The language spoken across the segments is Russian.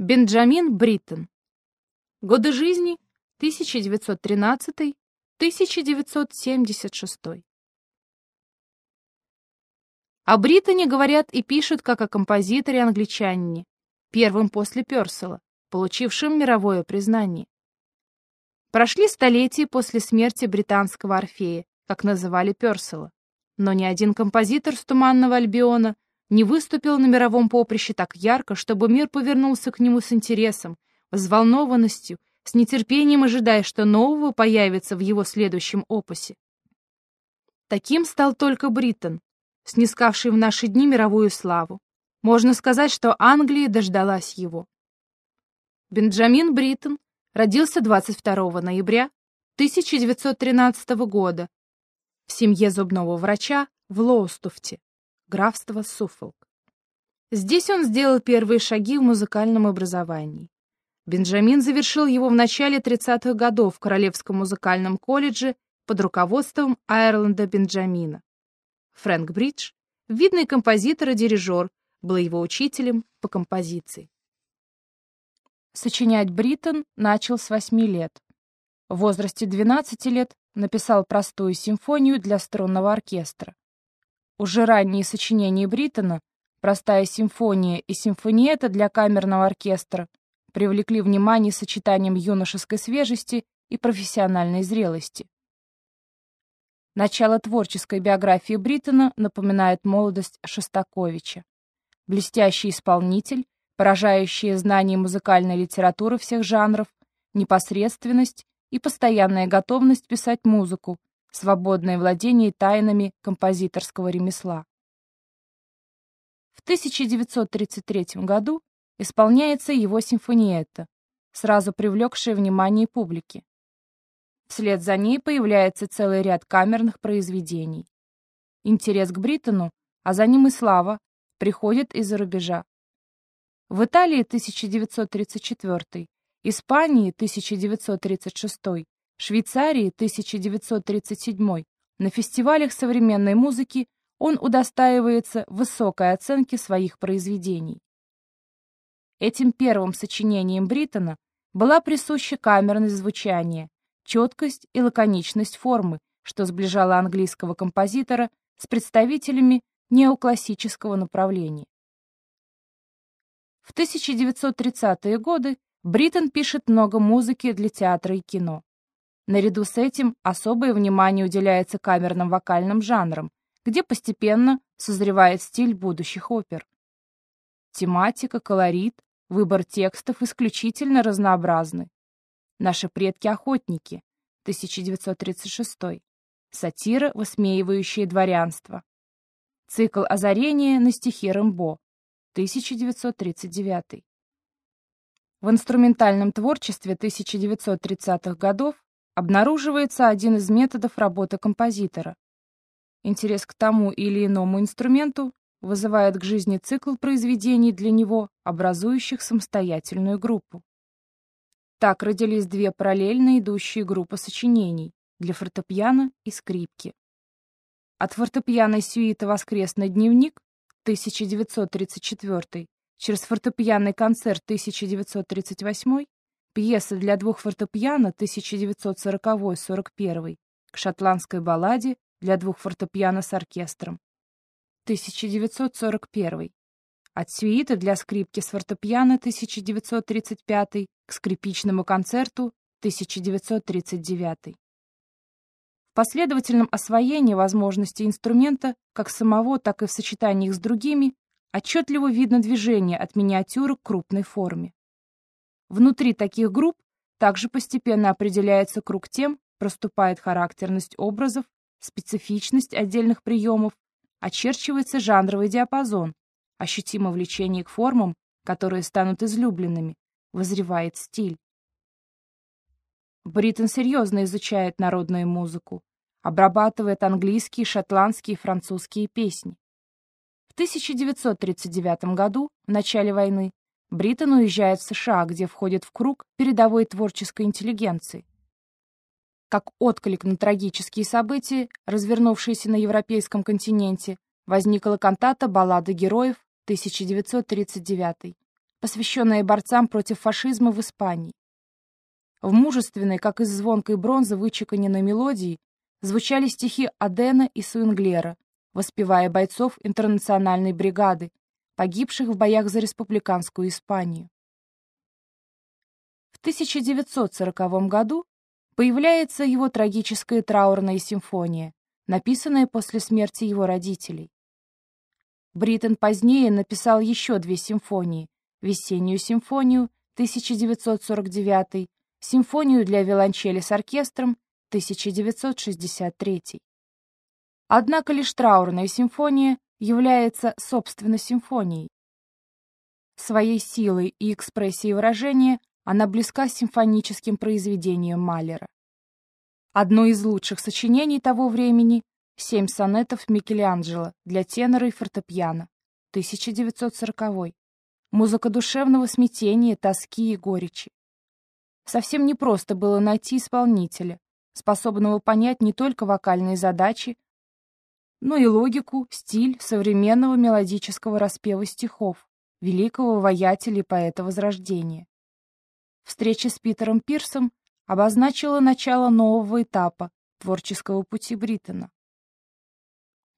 Бенджамин Бриттон. Годы жизни 1913-1976. О Бриттоне говорят и пишут как о композиторе-англичанине, первым после Пёрсела, получившим мировое признание. Прошли столетия после смерти британского Орфея, как называли Пёрсела, но ни один композитор с Туманного Альбиона не выступил на мировом поприще так ярко, чтобы мир повернулся к нему с интересом, взволнованностью, с нетерпением ожидая, что нового появится в его следующем опусе. Таким стал только Бриттен, снискавший в наши дни мировую славу. Можно сказать, что Англия дождалась его. Бенджамин Бриттен родился 22 ноября 1913 года в семье зубного врача в Лоустофте, графство Суффолк. Здесь он сделал первые шаги в музыкальном образовании. Бенджамин завершил его в начале 30-х годов в Королевском музыкальном колледже под руководством Айрланда Бенджамина. Фрэнк Бридж, видный композитор и дирижер, был его учителем по композиции. Сочинять Бриттон начал с 8 лет. В возрасте 12 лет написал простую симфонию для струнного оркестра. Уже ранние сочинения Бриттона, простая симфония и симфониета для камерного оркестра, привлекли внимание сочетанием юношеской свежести и профессиональной зрелости. Начало творческой биографии Бриттона напоминает молодость Шостаковича. Блестящий исполнитель, поражающий знание музыкальной литературы всех жанров, непосредственность и постоянная готовность писать музыку, свободное владение тайнами композиторского ремесла. В 1933 году исполняется его симфониетта, сразу привлекшая внимание публики. Вслед за ней появляется целый ряд камерных произведений. Интерес к Бриттону, а за ним и слава, приходит из-за рубежа. В Италии 1934, Испании 1936, Швейцарии 1937 на фестивалях современной музыки он удостаивается высокой оценки своих произведений. Этим первым сочинением Бриттона была присуща камерность звучания, четкость и лаконичность формы, что сближало английского композитора с представителями неоклассического направления. В 1930-е годы Бриттон пишет много музыки для театра и кино. Наряду с этим особое внимание уделяется камерным вокальным жанрам, где постепенно созревает стиль будущих опер. Тематика, колорит, выбор текстов исключительно разнообразны. Наши предки-охотники, 1936. Сатира, высмеивающая дворянство. Цикл озарения на стихи Рэмбо, 1939. В инструментальном творчестве 1930-х годов обнаруживается один из методов работы композитора. Интерес к тому или иному инструменту вызывает к жизни цикл произведений для него, образующих самостоятельную группу. Так родились две параллельно идущие группы сочинений для фортепиано и скрипки. От фортепиано сюита «Воскресный дневник» 1934 через фортепианный концерт 1938 Пьеса для двух фортепиано 1940-41 к шотландской балладе для двух фортепиано с оркестром. 1941. От сюиты для скрипки с фортепиано 1935 к скрипичному концерту 1939. В последовательном освоении возможностей инструмента, как самого, так и в сочетании их с другими, отчетливо видно движение от миниатюры к крупной форме. Внутри таких групп также постепенно определяется круг тем, проступает характерность образов, специфичность отдельных приемов, очерчивается жанровый диапазон, ощутимо влечение к формам, которые станут излюбленными, вызревает стиль. Бриттен серьезно изучает народную музыку, обрабатывает английские, шотландские и французские песни. В 1939 году, в начале войны, Бриттен уезжает в США, где входит в круг передовой творческой интеллигенции. Как отклик на трагические события, развернувшиеся на европейском континенте, возникла кантата «Баллада героев» 1939, посвященная борцам против фашизма в Испании. В мужественной, как из звонкой бронзы вычеканенной мелодии, звучали стихи Адена и Суинглера, воспевая бойцов интернациональной бригады, погибших в боях за республиканскую Испанию. В 1940 году появляется его трагическая траурная симфония, написанная после смерти его родителей. Бриттон позднее написал еще две симфонии «Весеннюю симфонию» 1949 Симфонию для виолончели с оркестром 1963. Однако лишь траурная симфония является, собственно, симфонией. Своей силой и экспрессией выражения она близка симфоническим произведениям Малера. Одно из лучших сочинений того времени — «Семь сонетов Микеланджело для тенора и фортепиано», 1940 Музыка душевного смятения, тоски и горечи. Совсем непросто было найти исполнителя, способного понять не только вокальные задачи, но и логику, стиль современного мелодического распева стихов великого воятеля и поэта Возрождения. Встреча с Питером Пирсом обозначила начало нового этапа творческого пути Бриттона.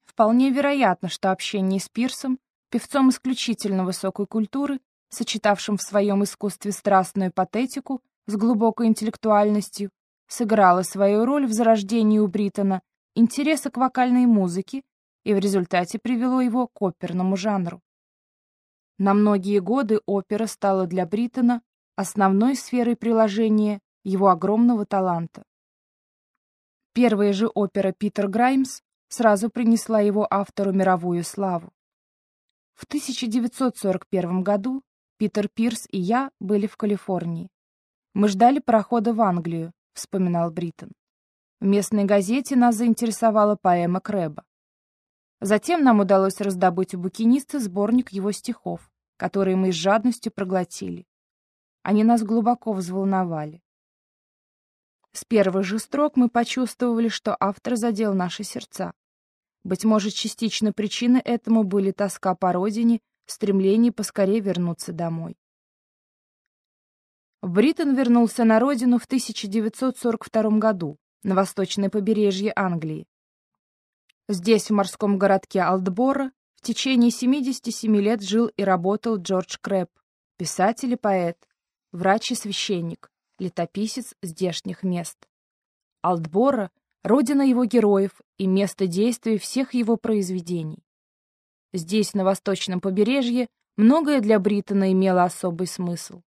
Вполне вероятно, что общение с Пирсом, певцом исключительно высокой культуры, сочетавшим в своем искусстве страстную патетику с глубокой интеллектуальностью, сыграла свою роль в зарождении у Бриттона интереса к вокальной музыке и в результате привело его к оперному жанру. На многие годы опера стала для Бриттона основной сферой приложения его огромного таланта. Первая же опера «Питер Граймс» сразу принесла его автору мировую славу. В 1941 году Питер Пирс и я были в Калифорнии. Мы ждали парохода в Англию, вспоминал Бриттон. В местной газете нас заинтересовала поэма Крэба. Затем нам удалось раздобыть у букиниста сборник его стихов, которые мы с жадностью проглотили. Они нас глубоко взволновали. С первых же строк мы почувствовали, что автор задел наши сердца. Быть может, частично причиной этому были тоска по родине, стремление поскорее вернуться домой. Бриттон вернулся на родину в 1942 году, на восточное побережье Англии. Здесь, в морском городке Алдбора, в течение 77 лет жил и работал Джордж Крэб, писатель и поэт, врач и священник, летописец здешних мест. Алдбора — родина его героев и место действия всех его произведений. Здесь, на восточном побережье, многое для Бриттона имело особый смысл.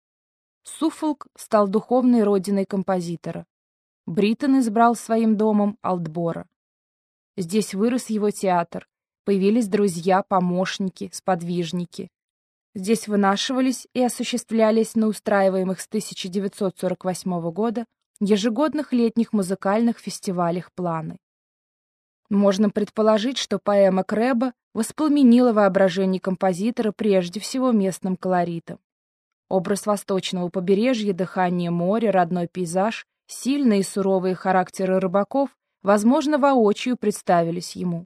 Суффолк стал духовной родиной композитора. Бриттон избрал своим домом Алтбора. Здесь вырос его театр, появились друзья, помощники, сподвижники. Здесь вынашивались и осуществлялись на устраиваемых с 1948 года ежегодных летних музыкальных фестивалях планы. Можно предположить, что поэма Крэба воспламенила воображение композитора прежде всего местным колоритом. Образ восточного побережья, дыхание моря, родной пейзаж, сильные и суровые характеры рыбаков, возможно, воочию представились ему.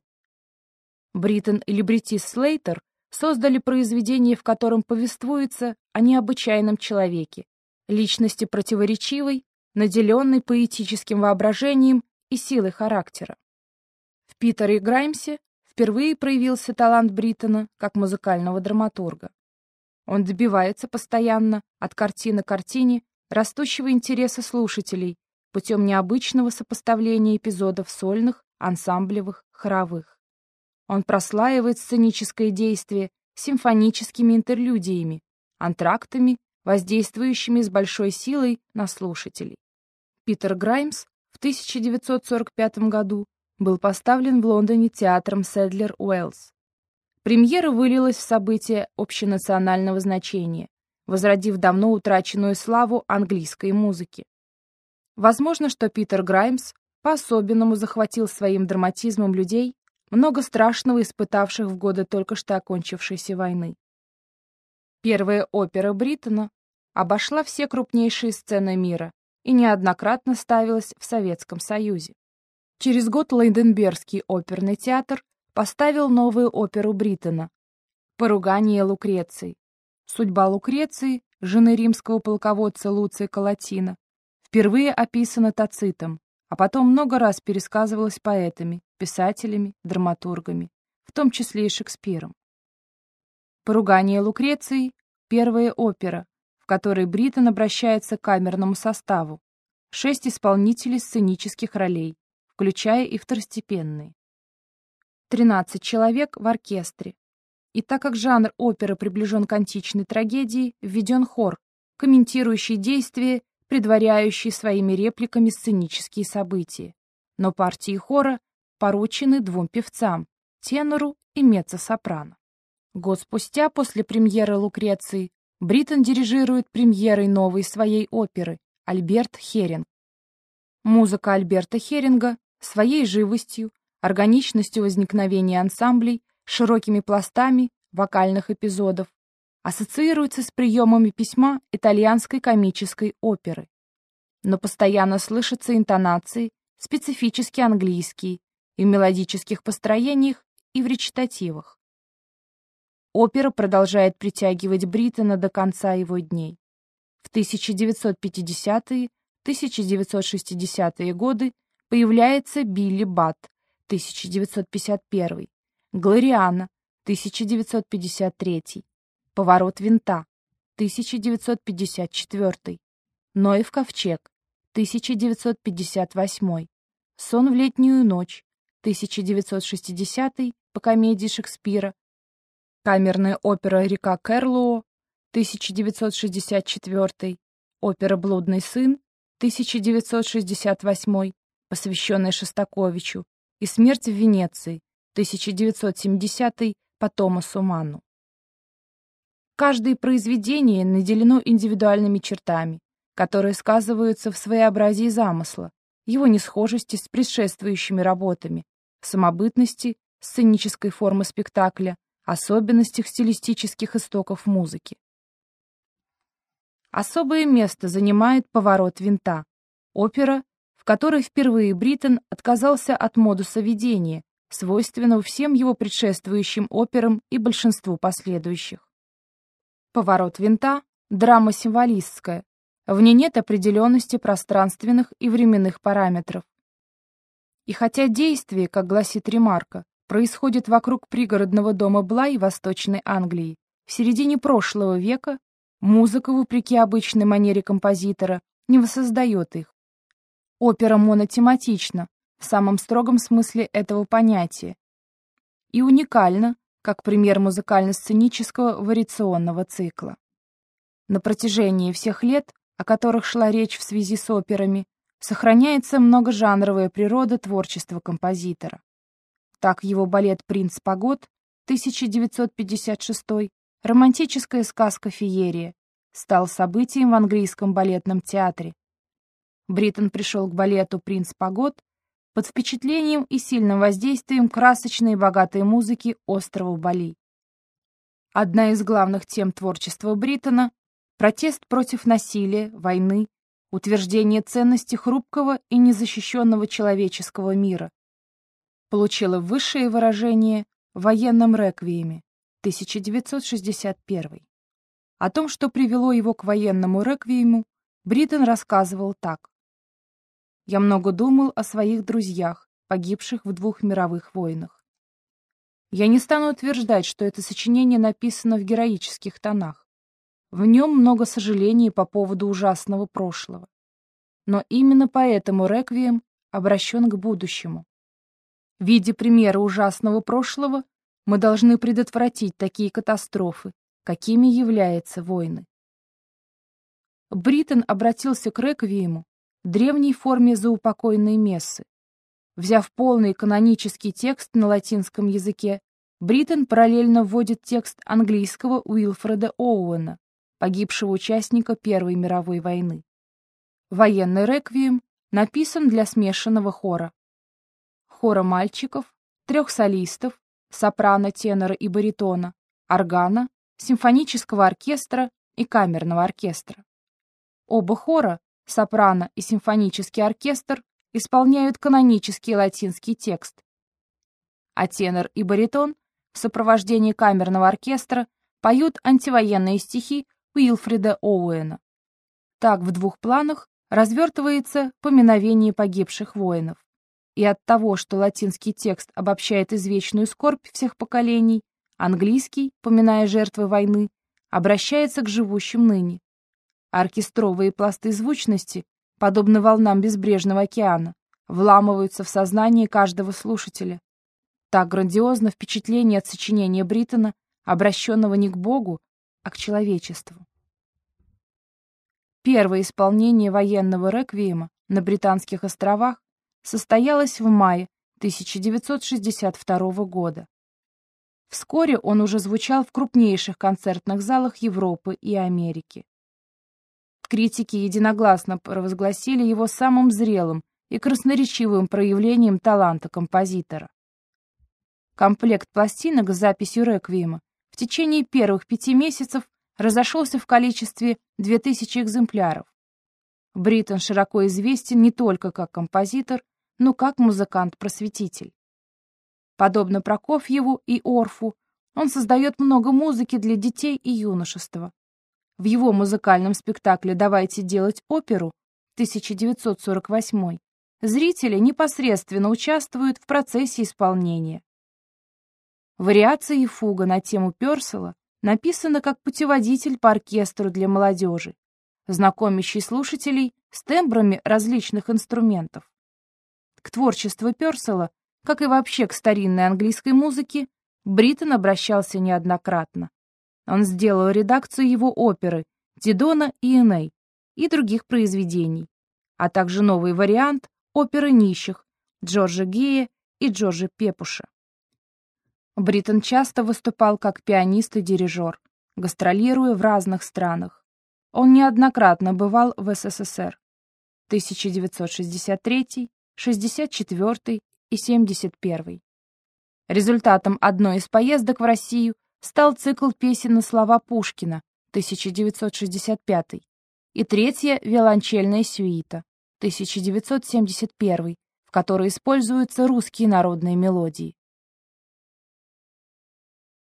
Бриттон и либретист Слейтер создали произведение, в котором повествуется о необычайном человеке, личности противоречивой, наделенной поэтическим воображением и силой характера. В Питере Граймсе впервые проявился талант Бриттона как музыкального драматурга. Он добивается постоянно, от картины к картине, растущего интереса слушателей путем необычного сопоставления эпизодов сольных, ансамблевых, хоровых. Он прослаивает сценическое действие симфоническими интерлюдиями, антрактами, воздействующими с большой силой на слушателей. Питер Граймс в 1945 году был поставлен в Лондоне театром Седлер Уэллс. Премьера вылилась в событие общенационального значения, возродив давно утраченную славу английской музыки. Возможно, что Питер Граймс по-особенному захватил своим драматизмом людей, много страшного испытавших в годы только что окончившейся войны. Первая опера Бриттона обошла все крупнейшие сцены мира и неоднократно ставилась в Советском Союзе. Через год Лейденбергский оперный театр поставил новую оперу Бриттона «Поругание Лукреции». Судьба Лукреции, жены римского полководца Луция Калатина, впервые описана Тацитом, а потом много раз пересказывалась поэтами, писателями, драматургами, в том числе и Шекспиром. «Поругание Лукреции» — первая опера, в которой Бриттон обращается к камерному составу, шесть исполнителей сценических ролей, включая и второстепенные. 13 человек в оркестре. И так как жанр оперы приближен к античной трагедии, введен хор, комментирующий действия, предваряющий своими репликами сценические события. Но партии хора поручены двум певцам – тенору и меццо-сопрано. Год спустя, после премьеры «Лукреции», Бриттон дирижирует премьерой новой своей оперы «Альберт Херинг». Музыка Альберта Херинга своей живостью, органичностью возникновения ансамблей, широкими пластами вокальных эпизодов, ассоциируется с приемами письма итальянской комической оперы. Но постоянно слышатся интонации, специфически английские, и в мелодических построениях, и в речитативах. Опера продолжает притягивать Бриттона до конца его дней. В 1950-е, 1960-е годы появляется Билли Бат, 1951, Глориана, 1953, Поворот винта, 1954, Ноев ковчег, 1958, Сон в летнюю ночь, 1960 по комедии Шекспира, Камерная опера «Река Кэрлоу», 1964, опера «Блудный сын», 1968, посвященная Шостаковичу, и «Смерть в Венеции», 1970 по Томасу Манну. Каждое произведение наделено индивидуальными чертами, которые сказываются в своеобразии замысла, его несхожести с предшествующими работами, самобытности сценической формы спектакля, особенностях стилистических истоков музыки. Особое место занимает «Поворот винта» — опера, в которой впервые Бриттон отказался от модуса ведения, свойственного всем его предшествующим операм и большинству последующих. «Поворот винта» — драма символистская, в ней нет определенности пространственных и временных параметров. И хотя действие, как гласит ремарка, происходит вокруг пригородного дома Блай Восточной Англии, в середине прошлого века музыка, вопреки обычной манере композитора, не воссоздает их. Опера монотематична, в самом строгом смысле этого понятия, и уникальна, как пример музыкально-сценического вариационного цикла. На протяжении всех лет о которых шла речь в связи с операми, сохраняется многожанровая природа творчества композитора. Так его балет «Принц погод» 1956, романтическая сказка «Феерия» стал событием в английском балетном театре. Бриттон пришел к балету «Принц погод» под впечатлением и сильным воздействием красочной и богатой музыки острова Бали. Одна из главных тем творчества Бриттона Протест против насилия, войны, утверждение ценности хрупкого и незащищенного человеческого мира получило высшее выражение в военном реквиеме 1961. О том, что привело его к военному реквиему, Бриттон рассказывал так. «Я много думал о своих друзьях, погибших в двух мировых войнах. Я не стану утверждать, что это сочинение написано в героических тонах. В нем много сожалений по поводу ужасного прошлого. Но именно поэтому реквием обращен к будущему. В виде примера ужасного прошлого мы должны предотвратить такие катастрофы, какими являются войны. Бриттен обратился к реквиему, древней форме заупокойной мессы. Взяв полный канонический текст на латинском языке, Бриттен параллельно вводит текст английского Уилфреда Оуэна, погибшего участника Первой мировой войны. Военный реквием написан для смешанного хора. Хора мальчиков, трех солистов, сопрано, тенора и баритона, органа, симфонического оркестра и камерного оркестра. Оба хора, сопрано и симфонический оркестр, исполняют канонический латинский текст, а тенор и баритон в сопровождении камерного оркестра поют антивоенные стихи Уилфрида Оуэна. Так в двух планах развертывается поминовение погибших воинов. И от того, что латинский текст обобщает извечную скорбь всех поколений, английский, поминая жертвы войны, обращается к живущим ныне. Оркестровые пласты звучности, подобно волнам безбрежного океана, вламываются в сознание каждого слушателя. Так грандиозно впечатление от сочинения Бриттона, обращенного не к Богу, а к человечеству. Первое исполнение военного реквиема на Британских островах состоялось в мае 1962 года. Вскоре он уже звучал в крупнейших концертных залах Европы и Америки. Критики единогласно провозгласили его самым зрелым и красноречивым проявлением таланта композитора. Комплект пластинок с записью реквиема в течение первых пяти месяцев разошелся в количестве 2000 экземпляров. Бриттон широко известен не только как композитор, но как музыкант-просветитель. Подобно Прокофьеву и Орфу, он создает много музыки для детей и юношества. В его музыкальном спектакле «Давайте делать оперу» 1948 зрители непосредственно участвуют в процессе исполнения. Вариации и фуга на тему Пёрсела написана как путеводитель по оркестру для молодежи, знакомящий слушателей с тембрами различных инструментов. К творчеству Пёрсела, как и вообще к старинной английской музыке, Бриттон обращался неоднократно. Он сделал редакцию его оперы «Дидона и Эней» и других произведений, а также новый вариант оперы нищих Джорджа Гея и Джорджа Пепуша. Бриттон часто выступал как пианист и дирижер, гастролируя в разных странах. Он неоднократно бывал в СССР. 1963, 64 и 71. Результатом одной из поездок в Россию стал цикл песен на слова Пушкина 1965 и третья виолончельная сюита 1971, в которой используются русские народные мелодии.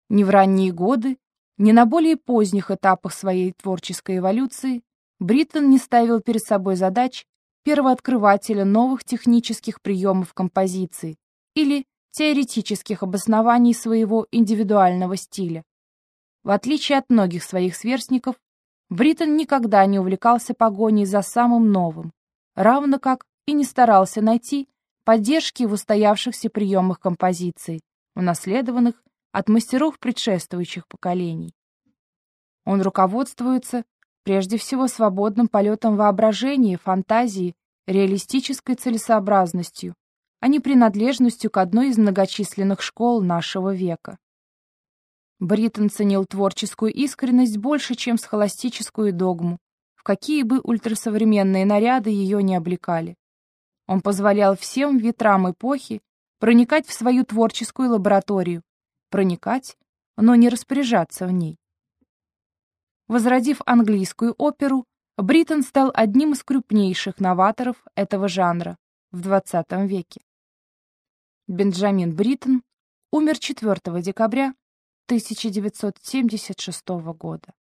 Ни в ранние годы, ни на более поздних этапах своей творческой эволюции Бриттон не ставил перед собой задач первооткрывателя новых технических приемов композиции или теоретических обоснований своего индивидуального стиля. В отличие от многих своих сверстников, Бриттон никогда не увлекался погоней за самым новым, равно как и не старался найти поддержки в устоявшихся приемах композиции, унаследованных от мастеров предшествующих поколений. Он руководствуется прежде всего свободным полетом воображения, фантазии, реалистической целесообразностью, а не принадлежностью к одной из многочисленных школ нашего века. Бриттен ценил творческую искренность больше, чем схоластическую догму, в какие бы ультрасовременные наряды ее не облекали. Он позволял всем ветрам эпохи проникать в свою творческую лабораторию, проникать, но не распоряжаться в ней. Возродив английскую оперу, Бриттен стал одним из крупнейших новаторов этого жанра в XX веке. Бенджамин Бриттон умер 4 декабря 1976 года.